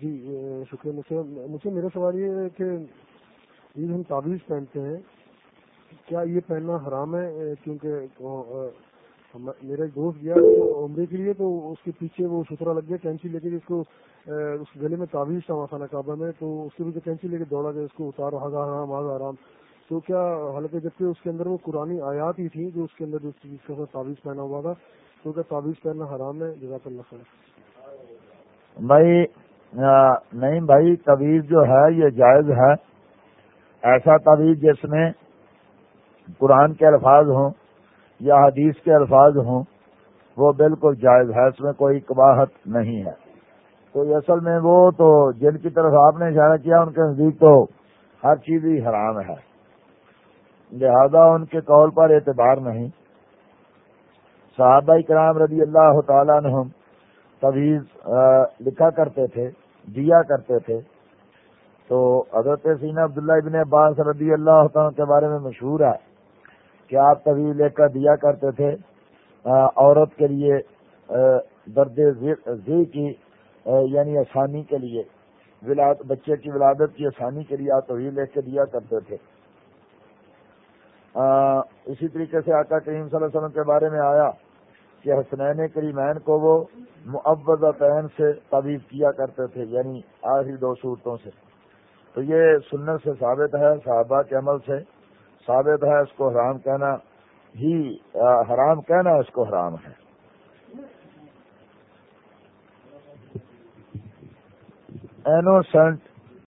جی شکریہ مجھے مجھے میرا سوال یہ ہے کہ یہ ہم تعویذ پہنتے ہیں، کیا یہ پہننا حرام ہے؟ کیونکہ میرا ایک دوست گیا عمرے کے لیے، تو اس کے پیچھے وہ ستھرا لگ گیا، کینچی لے کے اس کو اس گلے میں تعویذ تھا خانہ کعبہ میں، تو اس کے پیچھے کینچی لے کے دوڑا گیا، اس کو اتارو ہزا حرام ہزا حرام۔ تو کیا حالانکہ جبکہ اس کے اندر وہ قرآن آیات ہی تھی جو اس کے اندر جس کا تعویذ پہنا ہوا تھا، تو کیا تعویذ پہننا حرام ہے؟ جزاک اللہ خیر۔ بھائی نہیں بھائی، تعویذ جو ہے، یہ جائز ہے۔ ایسا تعویذ جس میں قرآن کے الفاظ ہوں یا حدیث کے الفاظ ہوں، وہ بالکل جائز ہے۔ اس میں کوئی کباہت نہیں ہے۔ تو اصل میں وہ تو جن کی طرف آپ نے اشارہ کیا، ان کے نزدیک تو ہر چیز ہی حرام ہے۔ لہذا ان کے قول پر اعتبار نہیں۔ صحابہ کرام رضی اللہ تعالیٰ نے طویز لکھا کرتے تھے۔ دیا کرتے تھے۔ تو حضرت سین عبداللہ ابن عباس رضی اللہ تعالیٰ کے بارے میں مشہور ہے کہ آپ طویل لے کر دیا کرتے تھے عورت کے لیے درد زی کی یعنی آسانی کے لیے بچے کی ولادت کی آسانی کے لیے آپ طویل لے کے دیا کرتے تھے۔ اسی طریقے سے آقا کریم صلی اللہ علیہ وسلم کے بارے میں آیا کہ حسنین کریمین کو وہ معوضہ تعین سے طبیب کیا کرتے تھے یعنی آخری دو صورتوں سے۔ تو یہ سنت سے ثابت ہے، صحابہ کے عمل سے ثابت ہے، اس کو حرام کہنا ہی حرام کہنا اس کو حرام ہے۔ اینوسنٹ